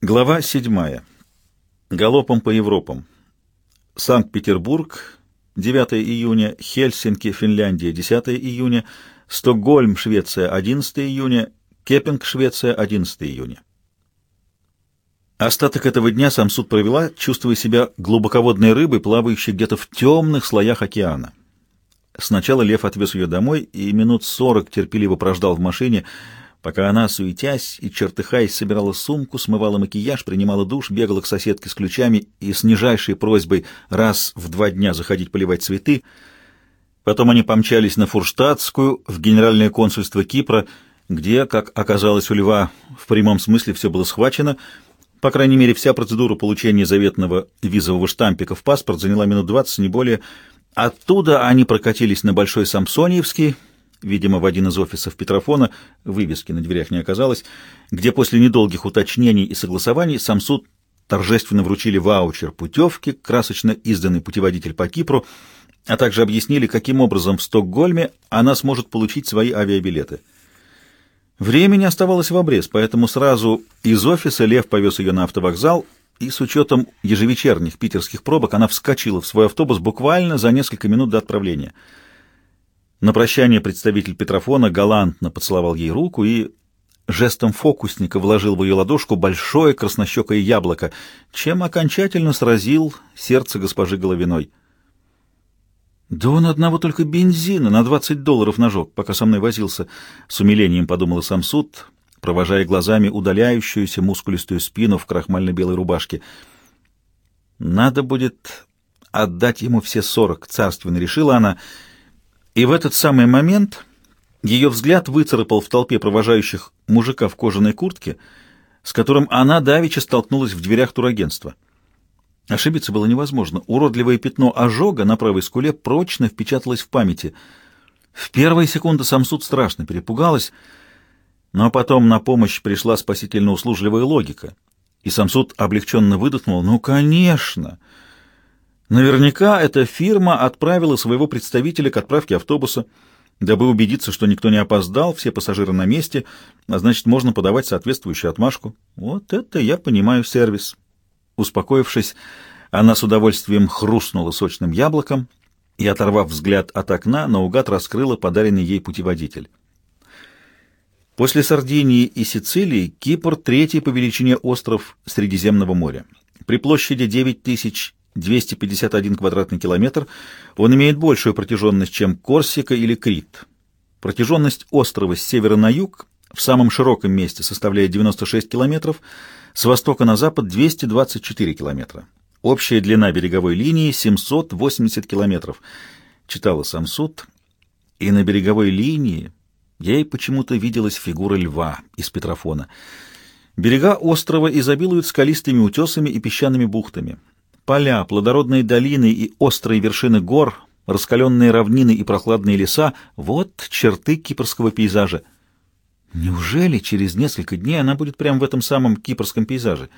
Глава 7. Галопом по Европам. Санкт-Петербург, 9 июня, Хельсинки, Финляндия, 10 июня, Стокгольм, Швеция, 11 июня, Кепинг, Швеция, 11 июня. Остаток этого дня сам суд провела, чувствуя себя глубоководной рыбой, плавающей где-то в темных слоях океана. Сначала Лев отвез ее домой и минут сорок терпеливо прождал в машине, пока она, суетясь и чертыхаясь, собирала сумку, смывала макияж, принимала душ, бегала к соседке с ключами и с нижайшей просьбой раз в два дня заходить поливать цветы. Потом они помчались на Фурштадтскую, в генеральное консульство Кипра, где, как оказалось у Льва, в прямом смысле все было схвачено. По крайней мере, вся процедура получения заветного визового штампика в паспорт заняла минут двадцать, не более. Оттуда они прокатились на Большой Самсониевский, видимо, в один из офисов Петрофона, вывески на дверях не оказалось, где после недолгих уточнений и согласований сам суд торжественно вручили ваучер путевки, красочно изданный путеводитель по Кипру, а также объяснили, каким образом в Стокгольме она сможет получить свои авиабилеты. Времени оставалось в обрез, поэтому сразу из офиса Лев повез ее на автовокзал, и с учетом ежевечерних питерских пробок она вскочила в свой автобус буквально за несколько минут до отправления — на прощание представитель Петрофона галантно поцеловал ей руку и жестом фокусника вложил в ее ладошку большое краснощекое яблоко, чем окончательно сразил сердце госпожи Головиной. «Да он одного только бензина на двадцать долларов нажег, пока со мной возился», — с умилением подумала сам суд, провожая глазами удаляющуюся мускулистую спину в крахмально-белой рубашке. «Надо будет отдать ему все сорок», — царственно решила она, — и в этот самый момент ее взгляд выцарапал в толпе провожающих мужика в кожаной куртке, с которым она давеча столкнулась в дверях турагентства. Ошибиться было невозможно. Уродливое пятно ожога на правой скуле прочно впечаталось в памяти. В первые секунды Самсуд страшно перепугалась, но потом на помощь пришла спасительно услужливая логика. И Самсуд облегченно выдохнул. «Ну, конечно!» Наверняка эта фирма отправила своего представителя к отправке автобуса, дабы убедиться, что никто не опоздал, все пассажиры на месте, а значит, можно подавать соответствующую отмашку. Вот это я понимаю сервис. Успокоившись, она с удовольствием хрустнула сочным яблоком и, оторвав взгляд от окна, наугад раскрыла подаренный ей путеводитель. После Сардинии и Сицилии Кипр — третий по величине остров Средиземного моря. При площади 9 тысяч 251 квадратный километр, он имеет большую протяженность, чем Корсика или Крит. Протяженность острова с севера на юг в самом широком месте составляет 96 километров, с востока на запад 224 километра. Общая длина береговой линии 780 километров. Читала сам суд, и на береговой линии ей почему-то виделась фигура льва из Петрофона. Берега острова изобилуют скалистыми утесами и песчаными бухтами. Поля, плодородные долины и острые вершины гор, раскаленные равнины и прохладные леса — вот черты кипрского пейзажа. Неужели через несколько дней она будет прямо в этом самом кипрском пейзаже?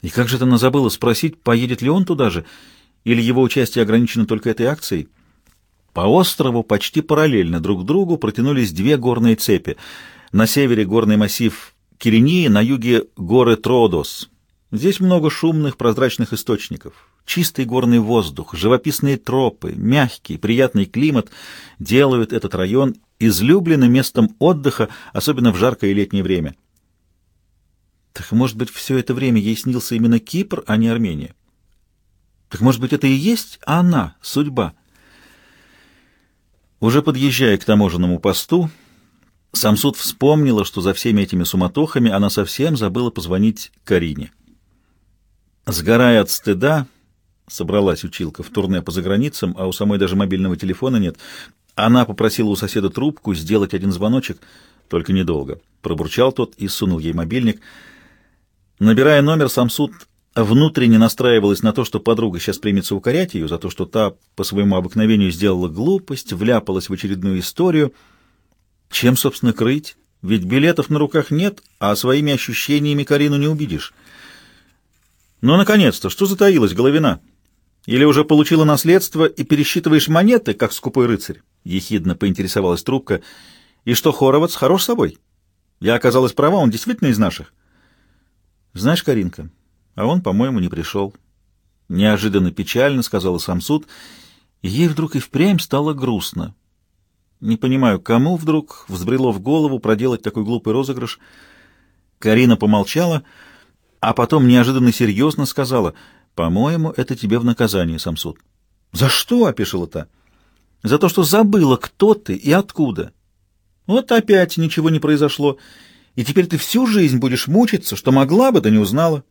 И как же она забыла спросить, поедет ли он туда же, или его участие ограничено только этой акцией? По острову почти параллельно друг другу протянулись две горные цепи. На севере горный массив Кирении, на юге горы Тродос — Здесь много шумных прозрачных источников. Чистый горный воздух, живописные тропы, мягкий, приятный климат делают этот район излюбленным местом отдыха, особенно в жаркое летнее время. Так, может быть, все это время ей снился именно Кипр, а не Армения? Так, может быть, это и есть она, судьба? Уже подъезжая к таможенному посту, Самсуд вспомнила, что за всеми этими суматохами она совсем забыла позвонить Карине. Сгорая от стыда, собралась училка в турне по заграницам, а у самой даже мобильного телефона нет. Она попросила у соседа трубку сделать один звоночек, только недолго. Пробурчал тот и сунул ей мобильник. Набирая номер, сам суд внутренне настраивалась на то, что подруга сейчас примется укорять ее за то, что та по своему обыкновению сделала глупость, вляпалась в очередную историю. Чем, собственно, крыть? Ведь билетов на руках нет, а своими ощущениями Карину не убедишь. Ну, наконец-то, что затаилась, Головина? Или уже получила наследство и пересчитываешь монеты, как скупой рыцарь? Ехидно поинтересовалась трубка. И что, Хоровац хорош собой? Я оказалась права, он действительно из наших. Знаешь, Каринка, а он, по-моему, не пришел. Неожиданно печально, сказала Самсуд, и ей вдруг и впрямь стало грустно. Не понимаю, кому вдруг взбрело в голову проделать такой глупый розыгрыш. Карина помолчала, а потом неожиданно серьезно сказала, «По-моему, это тебе в наказание, Самсуд». «За что?» — опешила та. «За то, что забыла, кто ты и откуда. Вот опять ничего не произошло, и теперь ты всю жизнь будешь мучиться, что могла бы, да не узнала.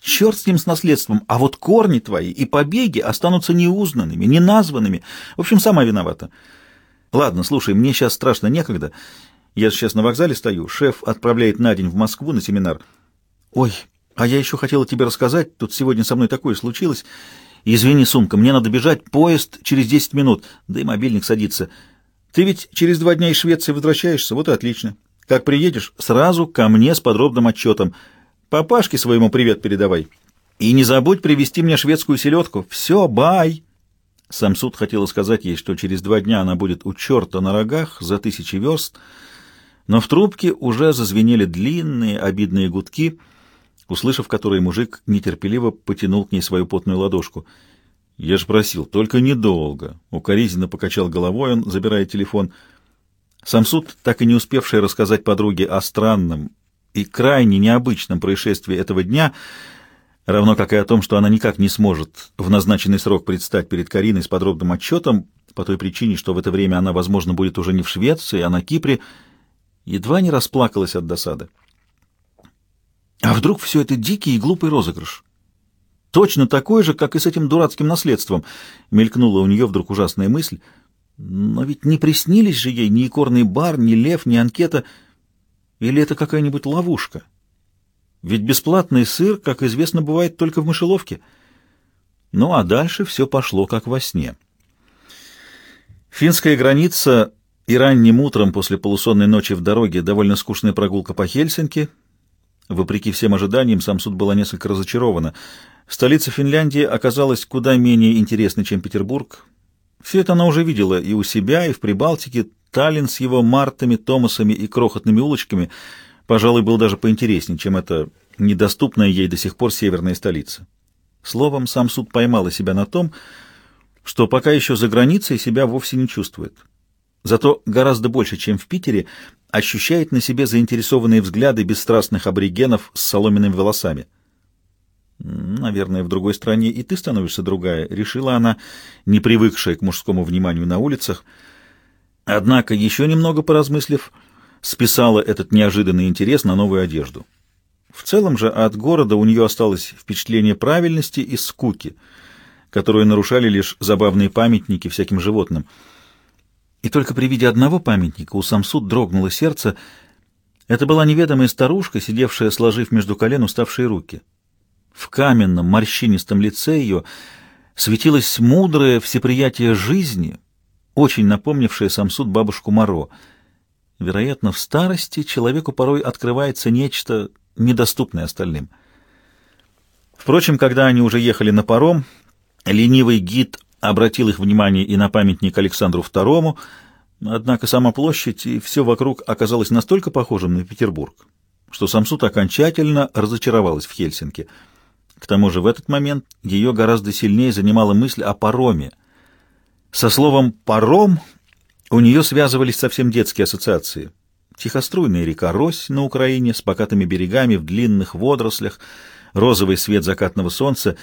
Черт с ним с наследством, а вот корни твои и побеги останутся неузнанными, неназванными. В общем, сама виновата». Ладно, слушай, мне сейчас страшно некогда. Я сейчас на вокзале стою, шеф отправляет на день в Москву на семинар. Ой, а я еще хотела тебе рассказать, тут сегодня со мной такое случилось. Извини, сумка, мне надо бежать, поезд через 10 минут, да и мобильник садится. Ты ведь через два дня из Швеции возвращаешься, вот и отлично. Как приедешь, сразу ко мне с подробным отчетом. Папашке своему привет передавай. И не забудь привезти мне шведскую селедку. Все, бай!» Самсуд хотела сказать ей, что через два дня она будет у черта на рогах за тысячи верст, но в трубке уже зазвенели длинные обидные гудки, услышав которые мужик нетерпеливо потянул к ней свою потную ладошку. «Я же просил, только недолго!» Укоризненно покачал головой он, забирая телефон. Самсуд, так и не успевший рассказать подруге о странном и крайне необычном происшествии этого дня, — равно как и о том, что она никак не сможет в назначенный срок предстать перед Кариной с подробным отчетом, по той причине, что в это время она, возможно, будет уже не в Швеции, а на Кипре, едва не расплакалась от досады. А вдруг все это дикий и глупый розыгрыш? Точно такой же, как и с этим дурацким наследством, мелькнула у нее вдруг ужасная мысль. Но ведь не приснились же ей ни икорный бар, ни лев, ни анкета. Или это какая-нибудь ловушка? Ведь бесплатный сыр, как известно, бывает только в мышеловке. Ну а дальше все пошло как во сне. Финская граница и ранним утром после полусонной ночи в дороге довольно скучная прогулка по Хельсинки. Вопреки всем ожиданиям, сам суд была несколько разочарована. Столица Финляндии оказалась куда менее интересной, чем Петербург. Все это она уже видела и у себя, и в Прибалтике. Таллин с его мартами, Томасами и крохотными улочками — пожалуй, был даже поинтереснее, чем эта недоступная ей до сих пор северная столица. Словом, сам суд поймала себя на том, что пока еще за границей себя вовсе не чувствует. Зато гораздо больше, чем в Питере, ощущает на себе заинтересованные взгляды бесстрастных аборигенов с соломенными волосами. «Наверное, в другой стране и ты становишься другая», — решила она, не привыкшая к мужскому вниманию на улицах. Однако, еще немного поразмыслив, — списала этот неожиданный интерес на новую одежду. В целом же от города у нее осталось впечатление правильности и скуки, которые нарушали лишь забавные памятники всяким животным. И только при виде одного памятника у Самсуд дрогнуло сердце. Это была неведомая старушка, сидевшая, сложив между колен уставшие руки. В каменном, морщинистом лице ее светилось мудрое всеприятие жизни, очень напомнившее Самсуд бабушку Моро — Вероятно, в старости человеку порой открывается нечто, недоступное остальным. Впрочем, когда они уже ехали на паром, ленивый гид обратил их внимание и на памятник Александру II, однако сама площадь и все вокруг оказалось настолько похожим на Петербург, что Самсут окончательно разочаровалась в Хельсинки. К тому же в этот момент ее гораздо сильнее занимала мысль о пароме. Со словом «паром» У нее связывались совсем детские ассоциации. Тихоструйная река Рось на Украине с покатыми берегами в длинных водорослях, розовый свет закатного солнца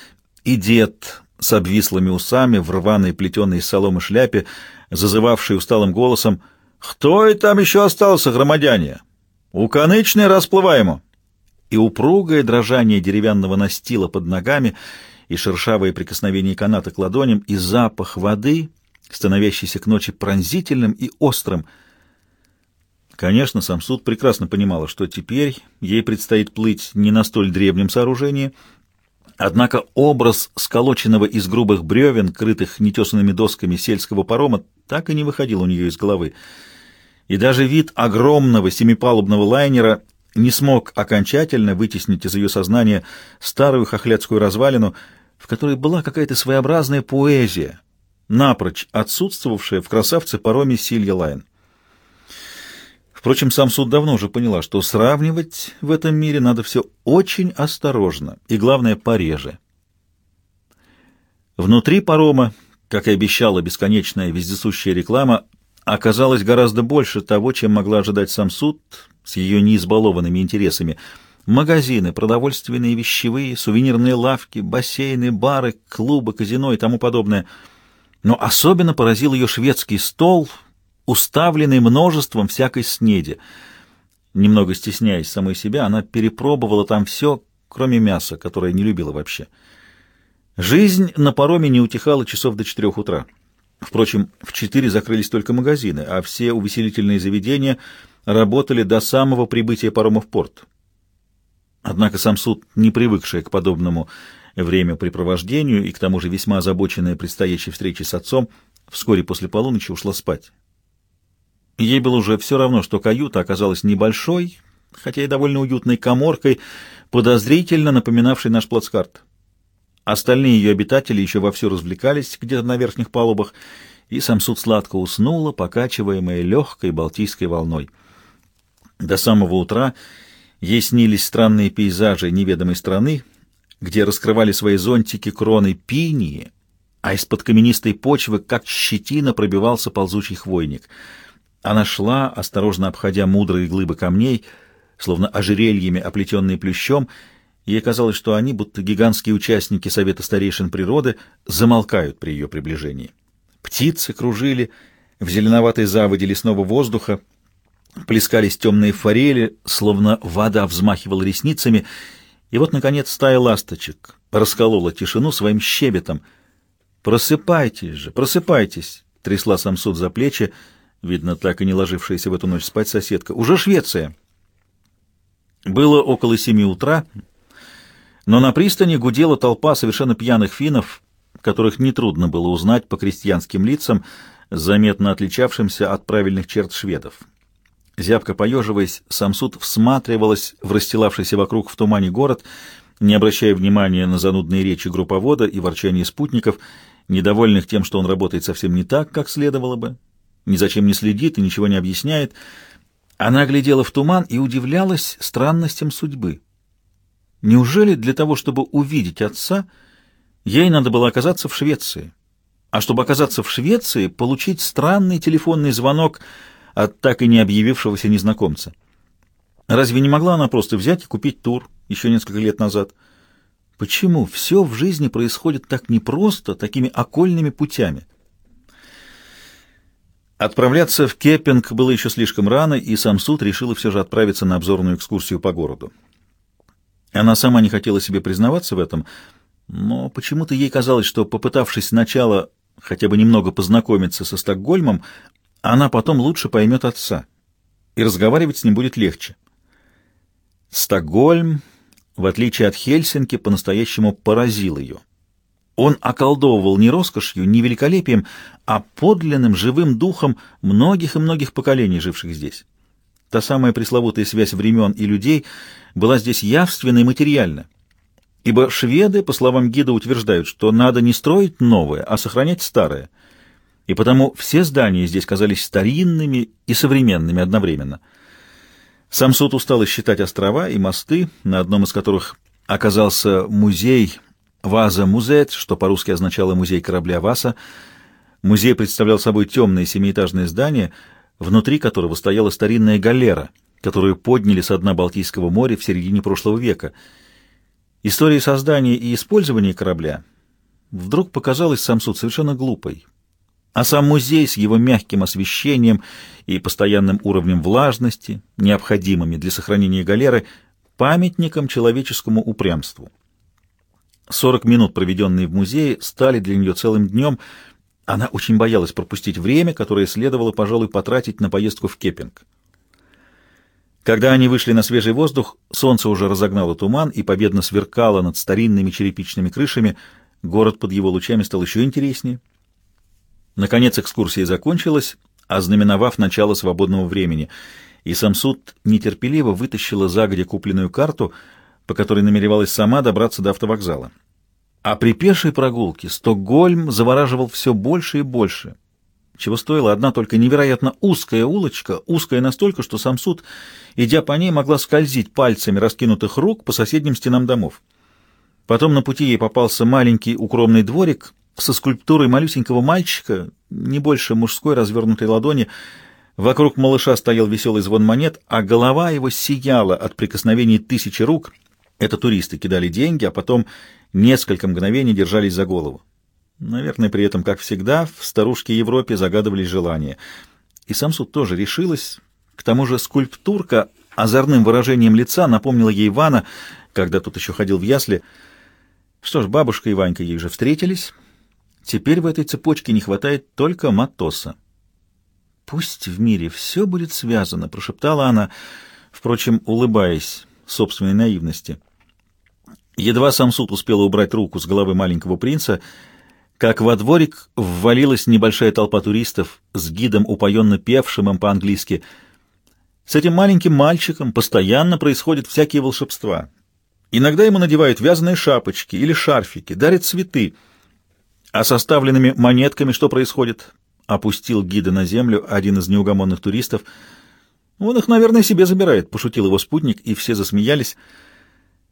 и дед с обвислыми усами в рваной плетеной из соломы шляпе, зазывавший усталым голосом «Кто и там еще остался, громадяне? У конычной расплываемо!» И упругое дрожание деревянного настила под ногами, и шершавые прикосновения каната к ладоням, и запах воды — становящийся к ночи пронзительным и острым. Конечно, сам суд прекрасно понимала, что теперь ей предстоит плыть не на столь древнем сооружении, однако образ сколоченного из грубых бревен, крытых нетесанными досками сельского парома, так и не выходил у нее из головы. И даже вид огромного семипалубного лайнера не смог окончательно вытеснить из ее сознания старую хохлядскую развалину, в которой была какая-то своеобразная поэзия — напрочь отсутствовавшая в красавце пароме Силья Лайн. Впрочем, сам суд давно уже поняла, что сравнивать в этом мире надо все очень осторожно и, главное, пореже. Внутри парома, как и обещала бесконечная вездесущая реклама, оказалось гораздо больше того, чем могла ожидать сам суд с ее неизбалованными интересами. Магазины, продовольственные, вещевые, сувенирные лавки, бассейны, бары, клубы, казино и тому подобное. Но особенно поразил ее шведский стол — уставленный множеством всякой снеди. Немного стесняясь самой себя, она перепробовала там все, кроме мяса, которое не любила вообще. Жизнь на пароме не утихала часов до четырех утра. Впрочем, в четыре закрылись только магазины, а все увеселительные заведения работали до самого прибытия парома в порт. Однако сам суд, не привыкший к подобному времяпрепровождению и к тому же весьма озабоченная предстоящей встречей с отцом, вскоре после полуночи ушла спать. Ей было уже все равно, что каюта оказалась небольшой, хотя и довольно уютной коморкой, подозрительно напоминавшей наш плацкарт. Остальные ее обитатели еще вовсю развлекались где-то на верхних палубах, и Самсуд сладко уснула, покачиваемая легкой балтийской волной. До самого утра ей снились странные пейзажи неведомой страны, где раскрывали свои зонтики кроны пинии, а из-под каменистой почвы, как щетина, пробивался ползучий хвойник — она шла, осторожно обходя мудрые глыбы камней, словно ожерельями, оплетенные плющом, ей казалось, что они, будто гигантские участники Совета старейшин природы, замолкают при ее приближении. Птицы кружили в зеленоватой заводе лесного воздуха, плескались темные форели, словно вода взмахивала ресницами, и вот, наконец, стая ласточек расколола тишину своим щебетом. «Просыпайтесь же, просыпайтесь!» — трясла Самсуд за плечи, — видно, так и не ложившаяся в эту ночь спать соседка. «Уже Швеция!» Было около семи утра, но на пристани гудела толпа совершенно пьяных финнов, которых нетрудно было узнать по крестьянским лицам, заметно отличавшимся от правильных черт шведов. Зябко поеживаясь, Самсуд всматривалась в расстилавшийся вокруг в тумане город, не обращая внимания на занудные речи групповода и ворчание спутников, недовольных тем, что он работает совсем не так, как следовало бы, ни зачем не следит и ничего не объясняет. Она глядела в туман и удивлялась странностям судьбы. Неужели для того, чтобы увидеть отца, ей надо было оказаться в Швеции? А чтобы оказаться в Швеции, получить странный телефонный звонок от так и не объявившегося незнакомца. Разве не могла она просто взять и купить тур еще несколько лет назад? Почему все в жизни происходит так непросто, такими окольными путями? Отправляться в Кеппинг было еще слишком рано, и сам суд решила все же отправиться на обзорную экскурсию по городу. Она сама не хотела себе признаваться в этом, но почему-то ей казалось, что, попытавшись сначала хотя бы немного познакомиться со Стокгольмом, она потом лучше поймет отца, и разговаривать с ним будет легче. Стокгольм, в отличие от Хельсинки, по-настоящему поразил ее. Он околдовывал не роскошью, не великолепием, а подлинным живым духом многих и многих поколений, живших здесь. Та самая пресловутая связь времен и людей была здесь явственна и материальна. Ибо шведы, по словам гида, утверждают, что надо не строить новое, а сохранять старое. И потому все здания здесь казались старинными и современными одновременно. Сам суд устал считать острова и мосты, на одном из которых оказался музей Ваза-музет, что по-русски означало «музей корабля Васа», музей представлял собой темное семиэтажное здание, внутри которого стояла старинная галера, которую подняли со дна Балтийского моря в середине прошлого века. История создания и использования корабля вдруг показалась Самсуд совершенно глупой. А сам музей с его мягким освещением и постоянным уровнем влажности, необходимыми для сохранения галеры, памятником человеческому упрямству. Сорок минут, проведенные в музее, стали для нее целым днем. Она очень боялась пропустить время, которое следовало, пожалуй, потратить на поездку в Кеппинг. Когда они вышли на свежий воздух, солнце уже разогнало туман и победно сверкало над старинными черепичными крышами. Город под его лучами стал еще интереснее. Наконец экскурсия закончилась, ознаменовав начало свободного времени, и Самсуд нетерпеливо вытащила загодя купленную карту — по которой намеревалась сама добраться до автовокзала. А при пешей прогулке Стокгольм завораживал все больше и больше. чего стоила одна только невероятно узкая улочка, узкая настолько, что Самсуд, идя по ней, могла скользить пальцами раскинутых рук по соседним стенам домов. Потом на пути ей попался маленький укромный дворик со скульптурой малюсенького мальчика, не больше мужской развернутой ладони. Вокруг малыша стоял веселый звон монет, а голова его сияла от прикосновений тысячи рук. Это туристы кидали деньги, а потом несколько мгновений держались за голову. Наверное, при этом, как всегда, в старушке Европе загадывались желания. И Самсуд тоже решилась. К тому же скульптурка озорным выражением лица напомнила ей Ивана, когда тут еще ходил в ясли. Что ж, бабушка и Ванька ей уже встретились. Теперь в этой цепочке не хватает только Матоса. «Пусть в мире все будет связано», — прошептала она, впрочем, улыбаясь собственной наивности. Едва Самсуд успела убрать руку с головы маленького принца — как во дворик ввалилась небольшая толпа туристов с гидом, упоенно певшим им по-английски. С этим маленьким мальчиком постоянно происходят всякие волшебства. Иногда ему надевают вязаные шапочки или шарфики, дарят цветы. А составленными монетками что происходит? Опустил гида на землю один из неугомонных туристов. Он их, наверное, себе забирает, пошутил его спутник, и все засмеялись.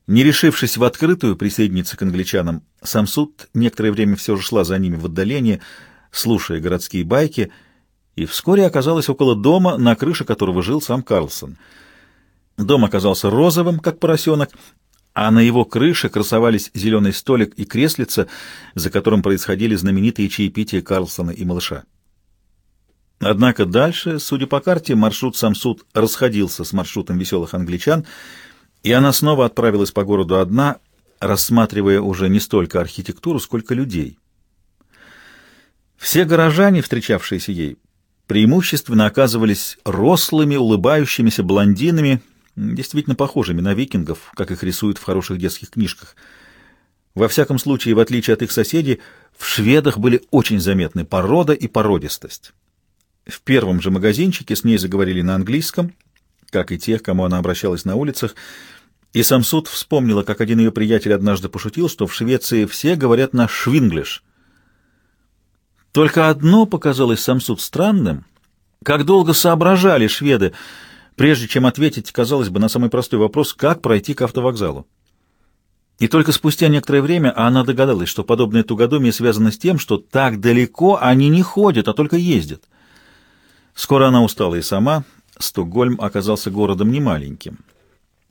Не решившись в открытую присоединиться к англичанам, Самсуд некоторое время все же шла за ними в отдалении, слушая городские байки, и вскоре оказалась около дома, на крыше которого жил сам Карлсон. Дом оказался розовым, как поросенок, а на его крыше красовались зеленый столик и креслица, за которым происходили знаменитые чаепития Карлсона и малыша. Однако дальше, судя по карте, маршрут Самсуд расходился с маршрутом веселых англичан — и она снова отправилась по городу одна, рассматривая уже не столько архитектуру, сколько людей. Все горожане, встречавшиеся ей, преимущественно оказывались рослыми, улыбающимися блондинами, действительно похожими на викингов, как их рисуют в хороших детских книжках. Во всяком случае, в отличие от их соседей, в шведах были очень заметны порода и породистость. В первом же магазинчике с ней заговорили на английском, как и тех, кому она обращалась на улицах, и Самсуд вспомнила, как один ее приятель однажды пошутил, что в Швеции все говорят на швинглиш. Только одно показалось Самсуд странным. Как долго соображали шведы, прежде чем ответить, казалось бы, на самый простой вопрос, как пройти к автовокзалу. И только спустя некоторое время она догадалась, что подобное тугодумие связано с тем, что так далеко они не ходят, а только ездят. Скоро она устала и сама. Стокгольм оказался городом немаленьким.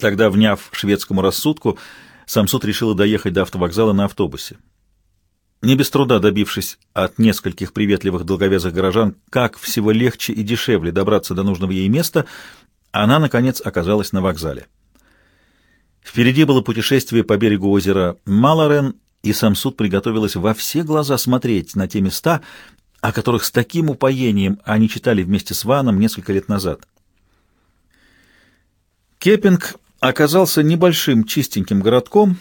Тогда, вняв шведскому рассудку, Самсуд решила доехать до автовокзала на автобусе. Не без труда добившись от нескольких приветливых долговязых горожан, как всего легче и дешевле добраться до нужного ей места, она, наконец, оказалась на вокзале. Впереди было путешествие по берегу озера Малорен, и Самсуд приготовилась во все глаза смотреть на те места, о которых с таким упоением они читали вместе с Ваном несколько лет назад. Кеппинг оказался небольшим чистеньким городком,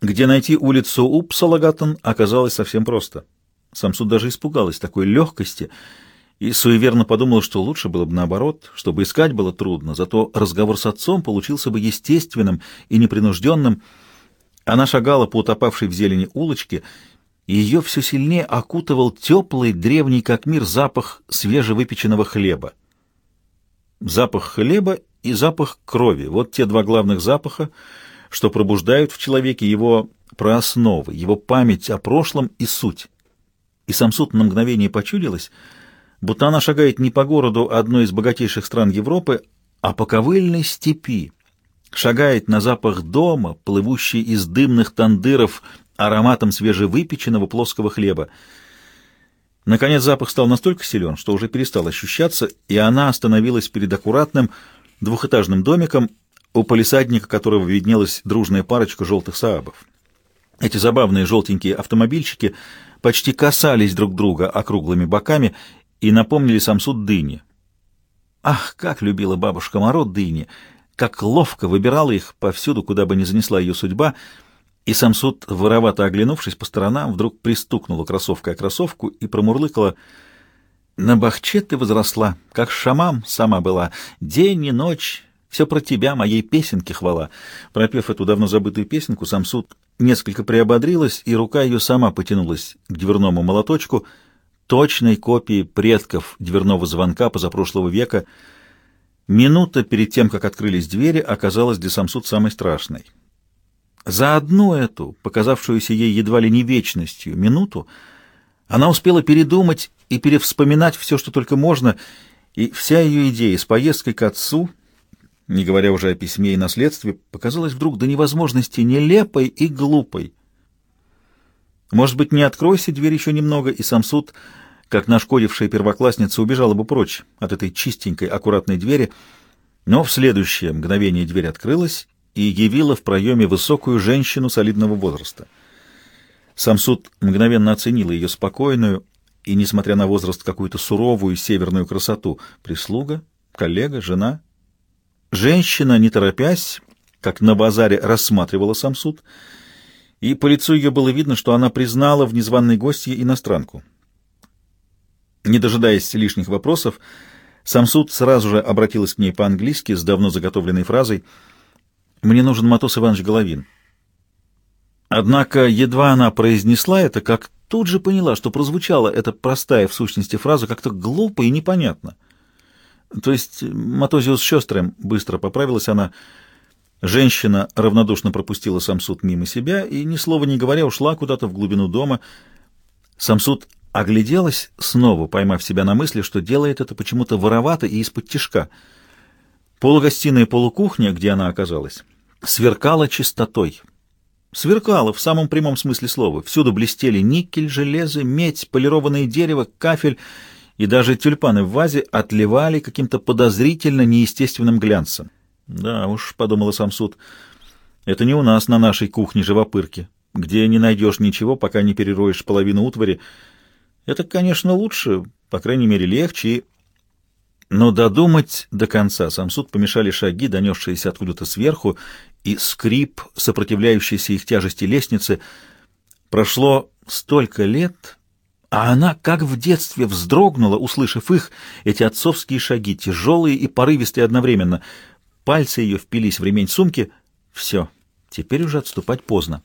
где найти улицу Упсалагатон оказалось совсем просто. Самсуд даже испугалась такой легкости и суеверно подумала, что лучше было бы наоборот, чтобы искать было трудно, зато разговор с отцом получился бы естественным и непринужденным. Она шагала по утопавшей в зелени улочке, и ее все сильнее окутывал теплый, древний как мир запах свежевыпеченного хлеба. Запах хлеба и запах крови. Вот те два главных запаха, что пробуждают в человеке его проосновы, его память о прошлом и суть. И Самсуд на мгновение почудилось, будто она шагает не по городу одной из богатейших стран Европы, а по ковыльной степи, шагает на запах дома, плывущий из дымных тандыров ароматом свежевыпеченного плоского хлеба. Наконец запах стал настолько силен, что уже перестал ощущаться, и она остановилась перед аккуратным, двухэтажным домиком, у полисадника которого виднелась дружная парочка желтых саабов. Эти забавные желтенькие автомобильчики почти касались друг друга округлыми боками и напомнили Самсуд дыни. Ах, как любила бабушка Моро дыни! Как ловко выбирала их повсюду, куда бы ни занесла ее судьба, и Самсуд, воровато оглянувшись по сторонам, вдруг пристукнула кроссовкой о кроссовку и промурлыкала — на бахче ты возросла, как шамам сама была, день и ночь, все про тебя, моей песенки хвала. Пропев эту давно забытую песенку, Самсуд несколько приободрилась, и рука ее сама потянулась к дверному молоточку. точной копией предков дверного звонка позапрошлого века. Минута перед тем, как открылись двери, оказалась для Самсуд самой страшной. За одну эту, показавшуюся ей едва ли не вечностью, минуту, она успела передумать и перевспоминать все, что только можно, и вся ее идея с поездкой к отцу, не говоря уже о письме и наследстве, показалась вдруг до невозможности нелепой и глупой. Может быть, не откройся дверь еще немного, и сам суд, как нашкодившая первоклассница, убежала бы прочь от этой чистенькой, аккуратной двери, но в следующее мгновение дверь открылась и явила в проеме высокую женщину солидного возраста. Сам суд мгновенно оценил ее спокойную и, несмотря на возраст, какую-то суровую северную красоту. Прислуга, коллега, жена. Женщина, не торопясь, как на базаре, рассматривала сам суд — и по лицу ее было видно, что она признала в незваной гостье иностранку. Не дожидаясь лишних вопросов, Самсуд сразу же обратилась к ней по-английски с давно заготовленной фразой «Мне нужен Матос Иванович Головин». Однако едва она произнесла это, как тут же поняла, что прозвучала эта простая в сущности фраза как-то глупо и непонятно. То есть Матозиус Шестрем, быстро поправилась она, — Женщина равнодушно пропустила Самсуд мимо себя и, ни слова не говоря, ушла куда-то в глубину дома. Самсуд огляделась, снова поймав себя на мысли, что делает это почему-то воровато и из-под тишка. Полугостиная полукухня, где она оказалась, сверкала чистотой. Сверкала в самом прямом смысле слова. Всюду блестели никель, железо, медь, полированное дерево, кафель и даже тюльпаны в вазе отливали каким-то подозрительно неестественным глянцем. Да уж, — подумала Самсуд, — это не у нас на нашей кухне живопырки, где не найдешь ничего, пока не перероешь половину утвари. Это, конечно, лучше, по крайней мере, легче. Но додумать до конца Самсуд помешали шаги, донесшиеся откуда-то сверху, и скрип, сопротивляющийся их тяжести лестницы. Прошло столько лет, а она, как в детстве, вздрогнула, услышав их, эти отцовские шаги, тяжелые и порывистые одновременно — Пальцы ее впились в ремень сумки. Все, теперь уже отступать поздно.